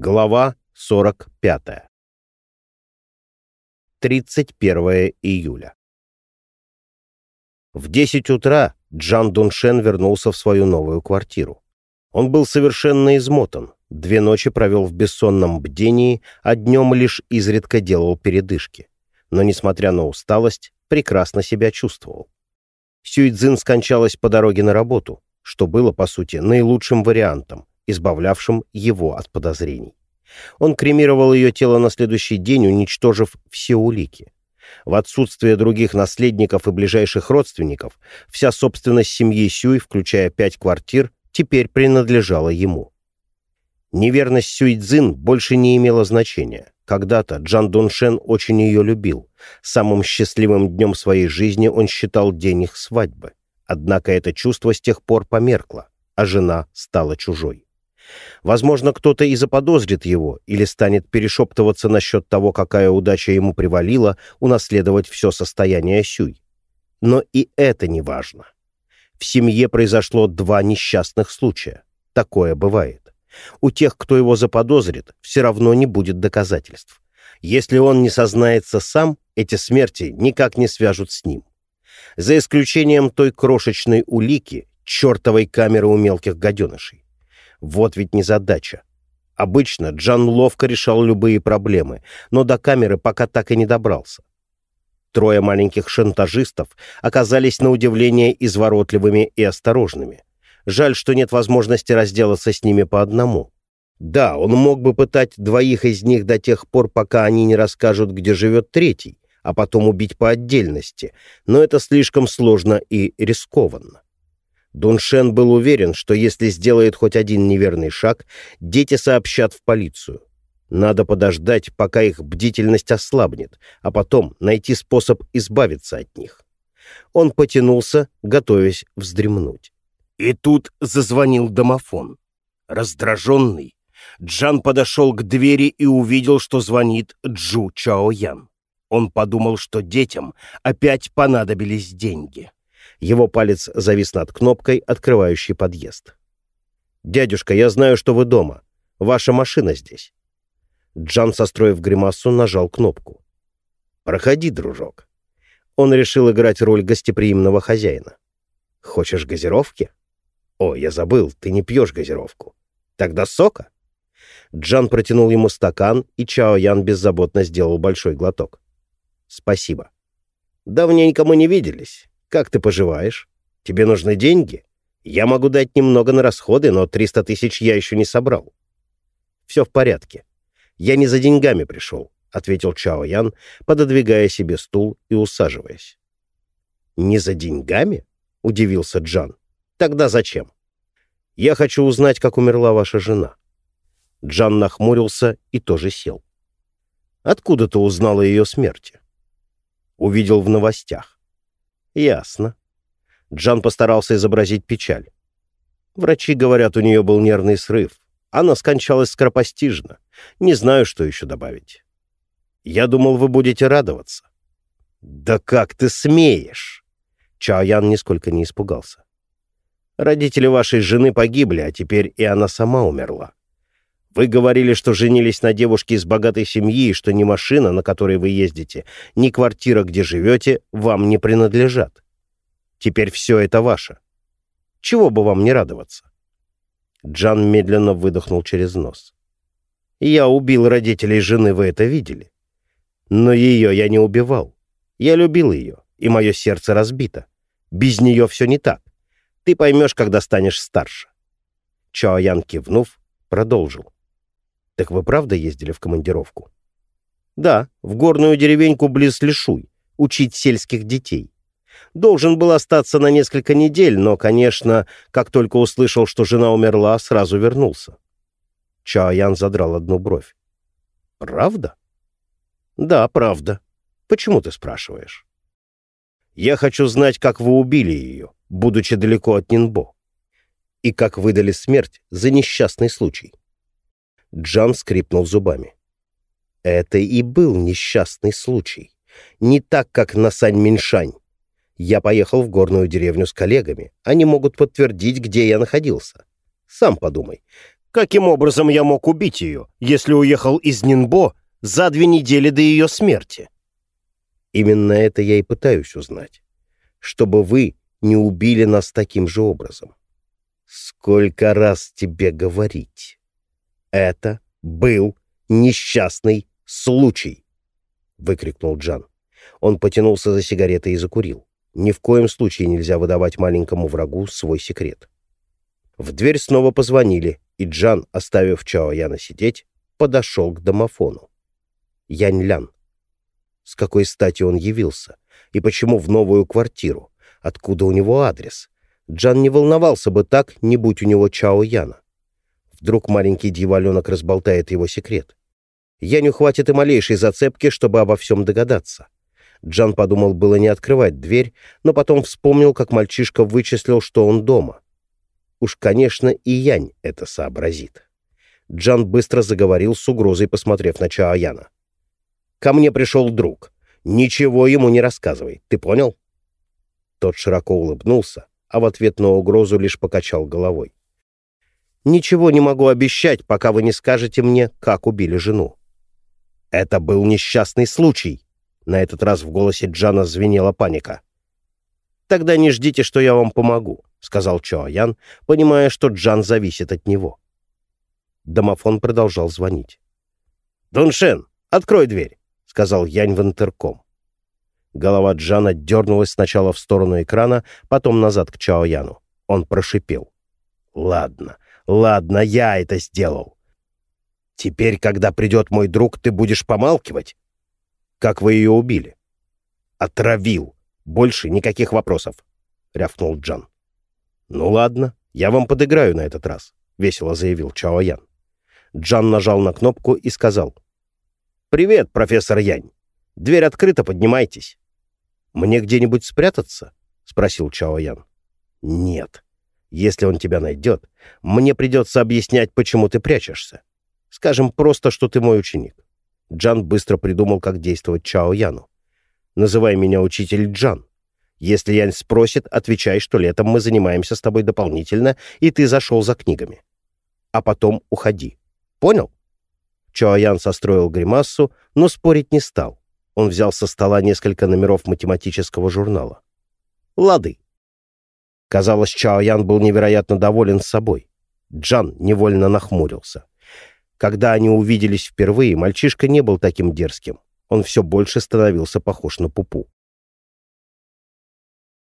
Глава 45. 31 июля. В 10 утра Джан Дуншен вернулся в свою новую квартиру. Он был совершенно измотан, две ночи провел в бессонном бдении, а днем лишь изредка делал передышки. Но, несмотря на усталость, прекрасно себя чувствовал. Сюйцзин скончалась по дороге на работу, что было, по сути, наилучшим вариантом, избавлявшим его от подозрений. Он кремировал ее тело на следующий день, уничтожив все улики. В отсутствие других наследников и ближайших родственников, вся собственность семьи Сюй, включая пять квартир, теперь принадлежала ему. Неверность Сюйцзин больше не имела значения. Когда-то Джан Дуншен очень ее любил. Самым счастливым днем своей жизни он считал день их свадьбы. Однако это чувство с тех пор померкло, а жена стала чужой. Возможно, кто-то и заподозрит его или станет перешептываться насчет того, какая удача ему привалила унаследовать все состояние Сюй. Но и это не важно. В семье произошло два несчастных случая. Такое бывает. У тех, кто его заподозрит, все равно не будет доказательств. Если он не сознается сам, эти смерти никак не свяжут с ним. За исключением той крошечной улики, чертовой камеры у мелких гаденышей. Вот ведь незадача. Обычно Джан ловко решал любые проблемы, но до камеры пока так и не добрался. Трое маленьких шантажистов оказались на удивление изворотливыми и осторожными. Жаль, что нет возможности разделаться с ними по одному. Да, он мог бы пытать двоих из них до тех пор, пока они не расскажут, где живет третий, а потом убить по отдельности, но это слишком сложно и рискованно. Дуншен был уверен, что если сделает хоть один неверный шаг, дети сообщат в полицию. Надо подождать, пока их бдительность ослабнет, а потом найти способ избавиться от них. Он потянулся, готовясь вздремнуть. И тут зазвонил домофон. Раздраженный, Джан подошел к двери и увидел, что звонит Джу Чаоян. Он подумал, что детям опять понадобились деньги. Его палец завис над кнопкой, открывающей подъезд. «Дядюшка, я знаю, что вы дома. Ваша машина здесь». Джан, состроив гримасу, нажал кнопку. «Проходи, дружок». Он решил играть роль гостеприимного хозяина. «Хочешь газировки?» «О, я забыл, ты не пьешь газировку. Тогда сока?» Джан протянул ему стакан, и Чао Ян беззаботно сделал большой глоток. «Спасибо. Давненько мы не виделись. Как ты поживаешь? Тебе нужны деньги? Я могу дать немного на расходы, но 300 тысяч я еще не собрал. Все в порядке. Я не за деньгами пришел, — ответил Чао Ян, пододвигая себе стул и усаживаясь. «Не за деньгами?» — удивился Джан. «Тогда зачем?» «Я хочу узнать, как умерла ваша жена». Джан нахмурился и тоже сел. «Откуда ты узнала ее смерти?» «Увидел в новостях. «Ясно». Джан постарался изобразить печаль. Врачи говорят, у нее был нервный срыв. Она скончалась скоропостижно. Не знаю, что еще добавить. Я думал, вы будете радоваться. «Да как ты смеешь?» Чаоян нисколько не испугался. «Родители вашей жены погибли, а теперь и она сама умерла. Вы говорили, что женились на девушке из богатой семьи, и что ни машина, на которой вы ездите, ни квартира, где живете, вам не принадлежат. Теперь все это ваше. Чего бы вам не радоваться?» Джан медленно выдохнул через нос. «Я убил родителей жены, вы это видели. Но ее я не убивал. Я любил ее, и мое сердце разбито. Без нее все не так. Ты поймешь, когда станешь старше». Чао Ян, кивнув, продолжил. Так вы правда ездили в командировку? Да, в горную деревеньку близ Лишуй, учить сельских детей. Должен был остаться на несколько недель, но, конечно, как только услышал, что жена умерла, сразу вернулся. Чаян задрал одну бровь. «Правда?» «Да, правда. Почему ты спрашиваешь?» «Я хочу знать, как вы убили ее, будучи далеко от Нинбо, и как выдали смерть за несчастный случай». Джан скрипнул зубами. Это и был несчастный случай. Не так, как на Сань-Миншань. Я поехал в горную деревню с коллегами. Они могут подтвердить, где я находился. Сам подумай. Каким образом я мог убить ее, если уехал из Нинбо за две недели до ее смерти? Именно это я и пытаюсь узнать. Чтобы вы не убили нас таким же образом. Сколько раз тебе говорить? Это был несчастный случай, выкрикнул Джан. Он потянулся за сигаретой и закурил. Ни в коем случае нельзя выдавать маленькому врагу свой секрет. В дверь снова позвонили, и Джан, оставив Чао Яна сидеть, подошел к домофону. Янь Лян. С какой стати он явился? И почему в новую квартиру? Откуда у него адрес? Джан не волновался бы так, не будь у него Чао Яна. Вдруг маленький дьяволенок разболтает его секрет. Яню хватит и малейшей зацепки, чтобы обо всем догадаться. Джан подумал было не открывать дверь, но потом вспомнил, как мальчишка вычислил, что он дома. Уж, конечно, и Янь это сообразит. Джан быстро заговорил с угрозой, посмотрев на Чаояна. «Ко мне пришел друг. Ничего ему не рассказывай. Ты понял?» Тот широко улыбнулся, а в ответ на угрозу лишь покачал головой. «Ничего не могу обещать, пока вы не скажете мне, как убили жену». «Это был несчастный случай», на этот раз в голосе Джана звенела паника. «Тогда не ждите, что я вам помогу», — сказал Чоаян, понимая, что Джан зависит от него. Домофон продолжал звонить. «Дуншен, открой дверь», — сказал Янь в интерком. Голова Джана дернулась сначала в сторону экрана, потом назад к Чаояну. Он прошипел. «Ладно, ладно, я это сделал. Теперь, когда придет мой друг, ты будешь помалкивать? Как вы ее убили?» «Отравил. Больше никаких вопросов», — рявкнул Джан. «Ну ладно, я вам подыграю на этот раз», — весело заявил Чао Ян. Джан нажал на кнопку и сказал. «Привет, профессор Янь. Дверь открыта, поднимайтесь». «Мне где-нибудь спрятаться?» — спросил Чао Ян. «Нет. Если он тебя найдет, мне придется объяснять, почему ты прячешься. Скажем просто, что ты мой ученик. Джан быстро придумал, как действовать Чао Яну. «Называй меня учитель Джан. Если Янь спросит, отвечай, что летом мы занимаемся с тобой дополнительно, и ты зашел за книгами. А потом уходи. Понял?» Чао Ян состроил гримассу, но спорить не стал. Он взял со стола несколько номеров математического журнала. «Лады». Казалось, Чао Ян был невероятно доволен собой. Джан невольно нахмурился. Когда они увиделись впервые, мальчишка не был таким дерзким. Он все больше становился похож на пупу.